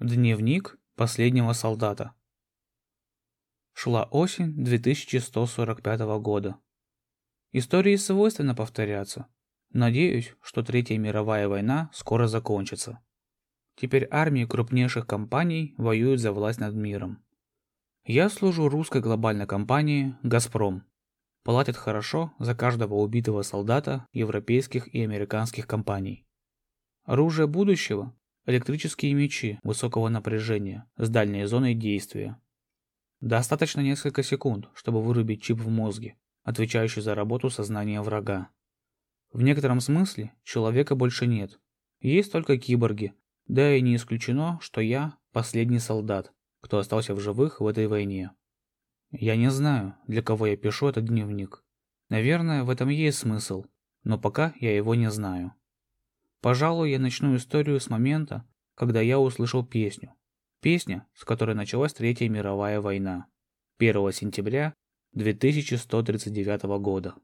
Дневник последнего солдата. Шла осень 2145 года. Истории свойственно повторяться. Надеюсь, что Третья мировая война скоро закончится. Теперь армии крупнейших компаний воюют за власть над миром. Я служу русской глобальной компании «Газпром». Платят хорошо за каждого убитого солдата европейских и американских компаний. Оружие будущего электрические мечи высокого напряжения с дальней зоной действия. Достаточно несколько секунд, чтобы вырубить чип в мозге, отвечающий за работу сознания врага. В некотором смысле человека больше нет. Есть только киборги, да и не исключено, что я последний солдат, кто остался в живых в этой войне. Я не знаю, для кого я пишу этот дневник. Наверное, в этом есть смысл, но пока я его не знаю. Пожалуй, я начну историю с момента, когда я услышал песню. Песня, с которой началась Третья мировая война. 1 сентября 2139 года.